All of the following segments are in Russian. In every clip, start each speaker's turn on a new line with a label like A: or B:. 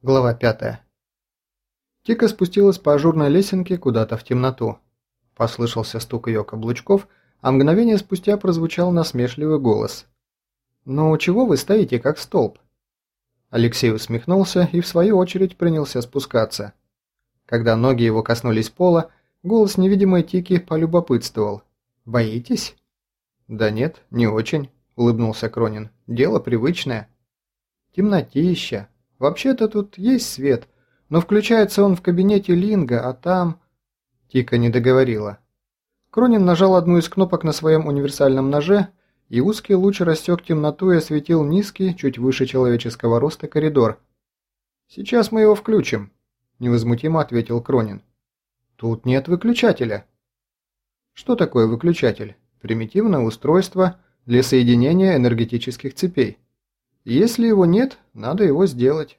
A: Глава 5. Тика спустилась по ажурной лесенке куда-то в темноту. Послышался стук ее каблучков, а мгновение спустя прозвучал насмешливый голос. «Ну чего вы стоите, как столб?» Алексей усмехнулся и в свою очередь принялся спускаться. Когда ноги его коснулись пола, голос невидимой Тики полюбопытствовал. «Боитесь?» «Да нет, не очень», – улыбнулся Кронин. «Дело привычное». «Темнотища», Вообще-то тут есть свет, но включается он в кабинете Линга, а там...» Тика не договорила. Кронин нажал одну из кнопок на своем универсальном ноже, и узкий луч рассек темноту и осветил низкий, чуть выше человеческого роста коридор. «Сейчас мы его включим», – невозмутимо ответил Кронин. «Тут нет выключателя». Что такое выключатель? Примитивное устройство для соединения энергетических цепей. Если его нет, надо его сделать.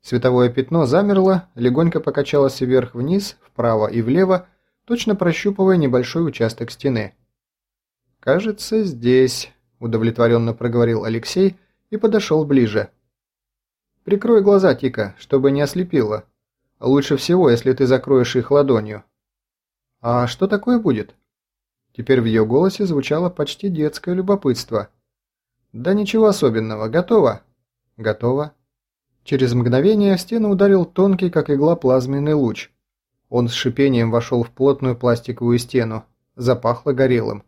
A: Световое пятно замерло, легонько покачалось вверх-вниз, вправо и влево, точно прощупывая небольшой участок стены. «Кажется, здесь», – удовлетворенно проговорил Алексей и подошел ближе. «Прикрой глаза, Тика, чтобы не ослепило. Лучше всего, если ты закроешь их ладонью». «А что такое будет?» Теперь в ее голосе звучало почти детское любопытство – «Да ничего особенного. Готово?» «Готово». Через мгновение в стену ударил тонкий, как игла, плазменный луч. Он с шипением вошел в плотную пластиковую стену. Запахло горелым.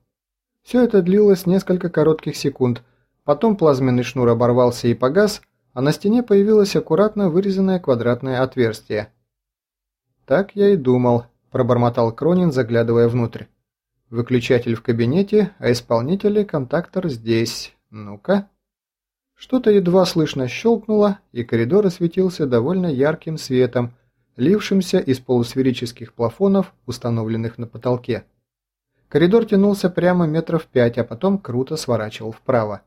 A: Все это длилось несколько коротких секунд. Потом плазменный шнур оборвался и погас, а на стене появилось аккуратно вырезанное квадратное отверстие. «Так я и думал», – пробормотал Кронин, заглядывая внутрь. «Выключатель в кабинете, а исполнитель контактор здесь». «Ну-ка». Что-то едва слышно щелкнуло, и коридор осветился довольно ярким светом, лившимся из полусферических плафонов, установленных на потолке. Коридор тянулся прямо метров пять, а потом круто сворачивал вправо.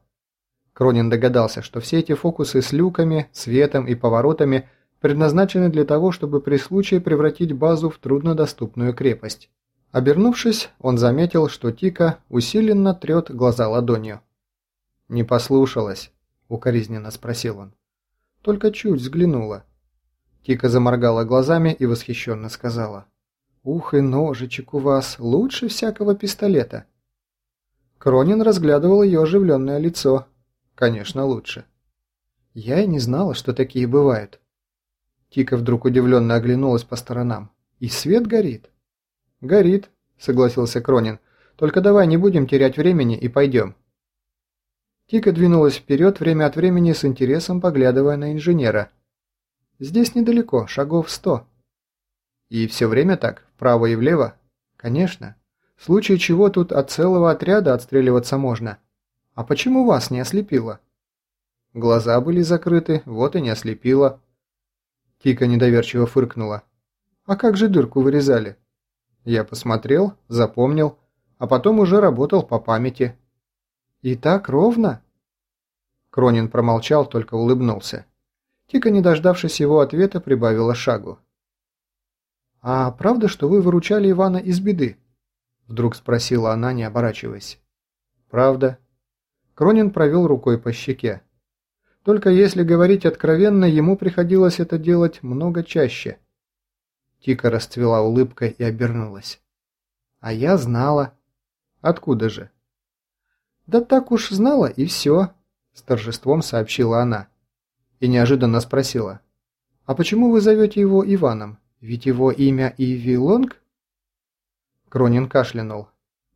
A: Кронин догадался, что все эти фокусы с люками, светом и поворотами предназначены для того, чтобы при случае превратить базу в труднодоступную крепость. Обернувшись, он заметил, что Тика усиленно трет глаза ладонью. «Не послушалась?» – укоризненно спросил он. Только чуть взглянула. Тика заморгала глазами и восхищенно сказала. «Ух и ножичек у вас, лучше всякого пистолета!» Кронин разглядывал ее оживленное лицо. «Конечно, лучше». «Я и не знала, что такие бывают». Тика вдруг удивленно оглянулась по сторонам. «И свет горит?» «Горит», — согласился Кронин. «Только давай не будем терять времени и пойдем». Тика двинулась вперед, время от времени с интересом поглядывая на инженера. «Здесь недалеко, шагов сто». «И все время так, вправо и влево?» «Конечно. В случае чего тут от целого отряда отстреливаться можно. А почему вас не ослепило?» Глаза были закрыты, вот и не ослепило. Тика недоверчиво фыркнула. «А как же дырку вырезали?» Я посмотрел, запомнил, а потом уже работал по памяти. «И так ровно?» Кронин промолчал, только улыбнулся. Тика, не дождавшись его ответа, прибавила шагу. «А правда, что вы выручали Ивана из беды?» Вдруг спросила она, не оборачиваясь. «Правда». Кронин провел рукой по щеке. Только если говорить откровенно, ему приходилось это делать много чаще. Тика расцвела улыбкой и обернулась. «А я знала». «Откуда же?» «Да так уж знала, и все», – с торжеством сообщила она. И неожиданно спросила. «А почему вы зовете его Иваном? Ведь его имя Иви Лонг?» Кронин кашлянул.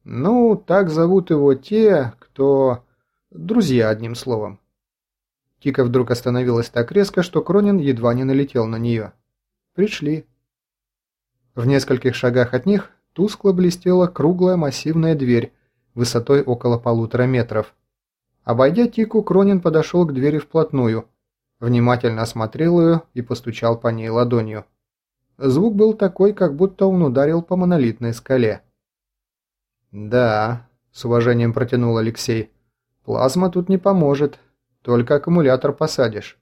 A: «Ну, так зовут его те, кто... Друзья, одним словом». Тика вдруг остановилась так резко, что Кронин едва не налетел на нее. «Пришли». В нескольких шагах от них тускло блестела круглая массивная дверь, высотой около полутора метров. Обойдя Тику, Кронин подошел к двери вплотную, внимательно осмотрел ее и постучал по ней ладонью. Звук был такой, как будто он ударил по монолитной скале. «Да», – с уважением протянул Алексей, – «плазма тут не поможет, только аккумулятор посадишь».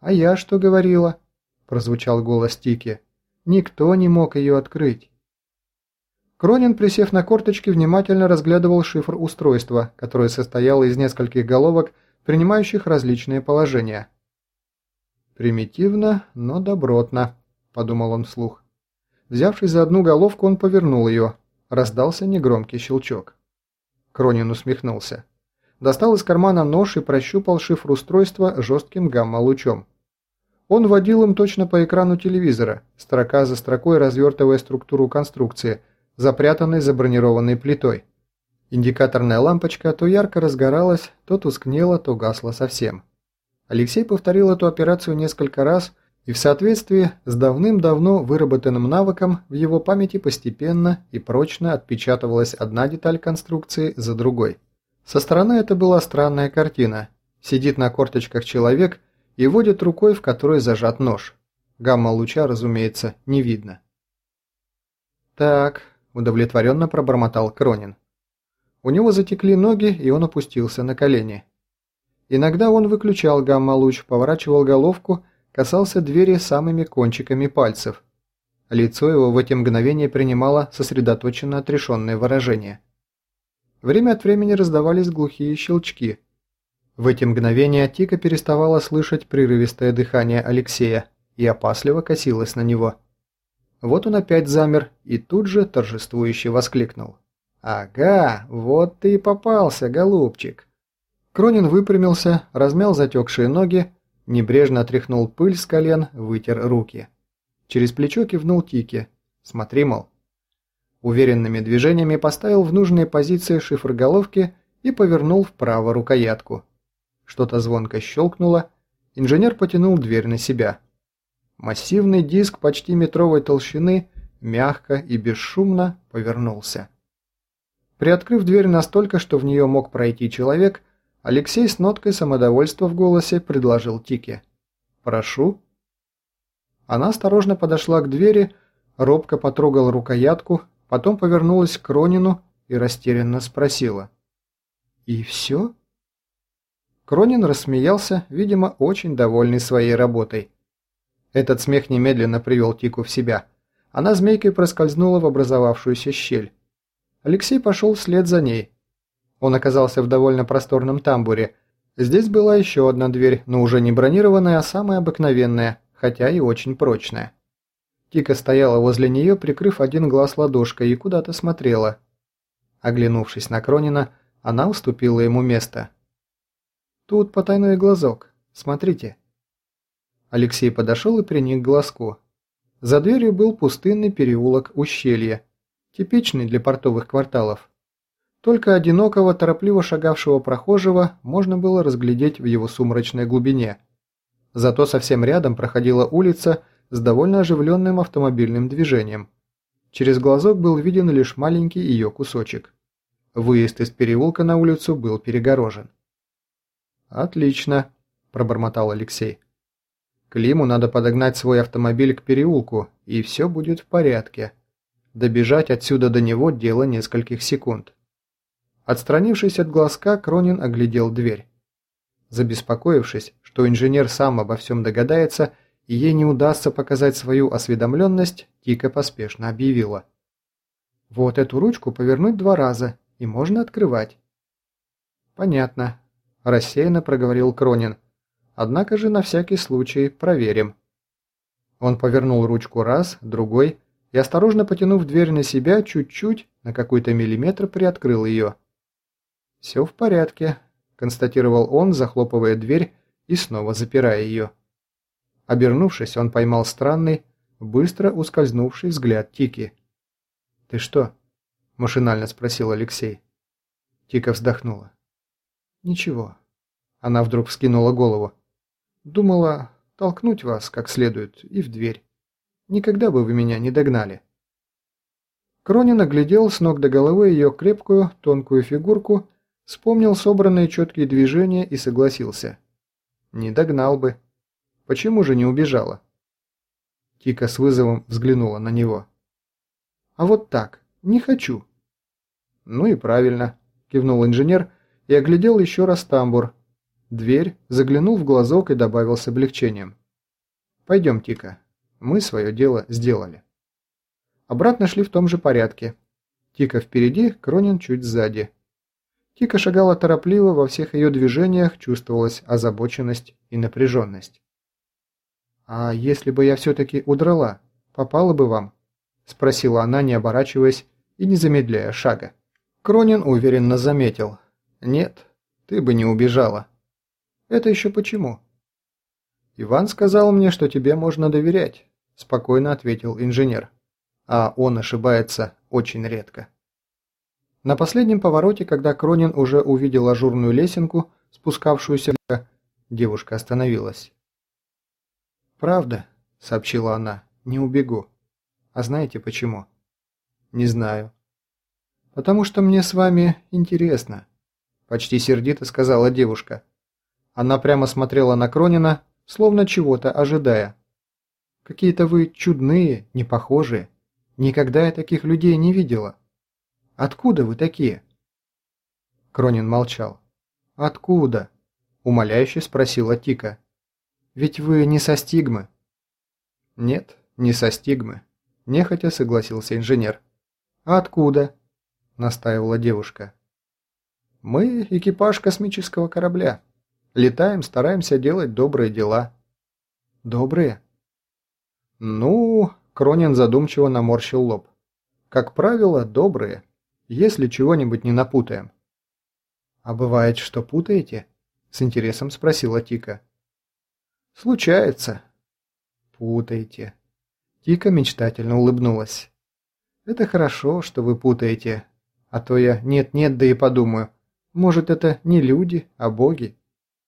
A: «А я что говорила?» – прозвучал голос Тики. «Никто не мог ее открыть». Кронин, присев на корточки, внимательно разглядывал шифр устройства, которое состояло из нескольких головок, принимающих различные положения. «Примитивно, но добротно», – подумал он вслух. Взявшись за одну головку, он повернул ее. Раздался негромкий щелчок. Кронин усмехнулся. Достал из кармана нож и прощупал шифр устройства жестким гамма-лучом. Он водил им точно по экрану телевизора, строка за строкой развертывая структуру конструкции, запрятанной за бронированной плитой. Индикаторная лампочка то ярко разгоралась, то тускнела, то гасла совсем. Алексей повторил эту операцию несколько раз, и в соответствии с давным-давно выработанным навыком в его памяти постепенно и прочно отпечатывалась одна деталь конструкции за другой. Со стороны это была странная картина. Сидит на корточках человек и водит рукой, в которой зажат нож. Гамма-луча, разумеется, не видно. «Так», – удовлетворенно пробормотал Кронин. У него затекли ноги, и он опустился на колени. Иногда он выключал гамма-луч, поворачивал головку, касался двери самыми кончиками пальцев. Лицо его в эти мгновения принимало сосредоточенно отрешенное выражение. Время от времени раздавались глухие щелчки. В эти мгновения Тика переставала слышать прерывистое дыхание Алексея и опасливо косилась на него. Вот он опять замер и тут же торжествующе воскликнул. «Ага, вот ты и попался, голубчик!» Кронин выпрямился, размял затекшие ноги, небрежно отряхнул пыль с колен, вытер руки. Через плечо кивнул Тике. «Смотри, мол». Уверенными движениями поставил в нужные позиции шифр головки и повернул вправо рукоятку. Что-то звонко щелкнуло, инженер потянул дверь на себя. Массивный диск почти метровой толщины мягко и бесшумно повернулся. Приоткрыв дверь настолько, что в нее мог пройти человек, Алексей с ноткой самодовольства в голосе предложил Тике. «Прошу». Она осторожно подошла к двери, робко потрогала рукоятку, потом повернулась к Кронину и растерянно спросила. «И все?» Кронин рассмеялся, видимо, очень довольный своей работой. Этот смех немедленно привел Тику в себя. Она змейкой проскользнула в образовавшуюся щель. Алексей пошел вслед за ней. Он оказался в довольно просторном тамбуре. Здесь была еще одна дверь, но уже не бронированная, а самая обыкновенная, хотя и очень прочная. Тика стояла возле нее, прикрыв один глаз ладошкой и куда-то смотрела. Оглянувшись на Кронина, она уступила ему место. «Тут потайной глазок. Смотрите». Алексей подошел и приник к глазку. За дверью был пустынный переулок ущелья, типичный для портовых кварталов. Только одинокого, торопливо шагавшего прохожего можно было разглядеть в его сумрачной глубине. Зато совсем рядом проходила улица с довольно оживленным автомобильным движением. Через глазок был виден лишь маленький ее кусочек. Выезд из переулка на улицу был перегорожен. «Отлично», – пробормотал Алексей. «Климу надо подогнать свой автомобиль к переулку, и все будет в порядке». Добежать отсюда до него – дело нескольких секунд. Отстранившись от глазка, Кронин оглядел дверь. Забеспокоившись, что инженер сам обо всем догадается и ей не удастся показать свою осведомленность, Тика поспешно объявила. «Вот эту ручку повернуть два раза, и можно открывать». «Понятно», – рассеянно проговорил Кронин. «Однако же на всякий случай проверим». Он повернул ручку раз, другой – и, осторожно потянув дверь на себя, чуть-чуть, на какой-то миллиметр приоткрыл ее. «Все в порядке», – констатировал он, захлопывая дверь и снова запирая ее. Обернувшись, он поймал странный, быстро ускользнувший взгляд Тики. «Ты что?» – машинально спросил Алексей. Тика вздохнула. «Ничего». Она вдруг вскинула голову. «Думала толкнуть вас как следует и в дверь». Никогда бы вы меня не догнали». Кронин оглядел с ног до головы ее крепкую, тонкую фигурку, вспомнил собранные четкие движения и согласился. «Не догнал бы. Почему же не убежала?» Тика с вызовом взглянула на него. «А вот так. Не хочу». «Ну и правильно», – кивнул инженер и оглядел еще раз тамбур. Дверь, заглянул в глазок и добавил с облегчением. «Пойдем, Тика, мы свое дело сделали. Обратно шли в том же порядке. Тика впереди, Кронин чуть сзади. Тика шагала торопливо, во всех ее движениях чувствовалась озабоченность и напряженность. «А если бы я все-таки удрала, попала бы вам?» – спросила она, не оборачиваясь и не замедляя шага. Кронин уверенно заметил. «Нет, ты бы не убежала». «Это еще почему?» «Иван сказал мне, что тебе можно доверять», – спокойно ответил инженер. «А он ошибается очень редко». На последнем повороте, когда Кронин уже увидел ажурную лесенку, спускавшуюся девушка остановилась. «Правда», – сообщила она, – «не убегу. А знаете почему?» «Не знаю». «Потому что мне с вами интересно», – почти сердито сказала девушка. Она прямо смотрела на Кронина, словно чего-то ожидая. «Какие-то вы чудные, непохожие. Никогда я таких людей не видела. Откуда вы такие?» Кронин молчал. «Откуда?» – умоляюще спросила Тика. «Ведь вы не со стигмы». «Нет, не со стигмы», – нехотя согласился инженер. «А откуда?» – настаивала девушка. «Мы экипаж космического корабля. Летаем, стараемся делать добрые дела». «Добрые?» «Ну...» – Кронин задумчиво наморщил лоб. «Как правило, добрые» если чего-нибудь не напутаем». «А бывает, что путаете?» – с интересом спросила Тика. «Случается». «Путаете». Тика мечтательно улыбнулась. «Это хорошо, что вы путаете, а то я нет-нет, да и подумаю, может, это не люди, а боги?»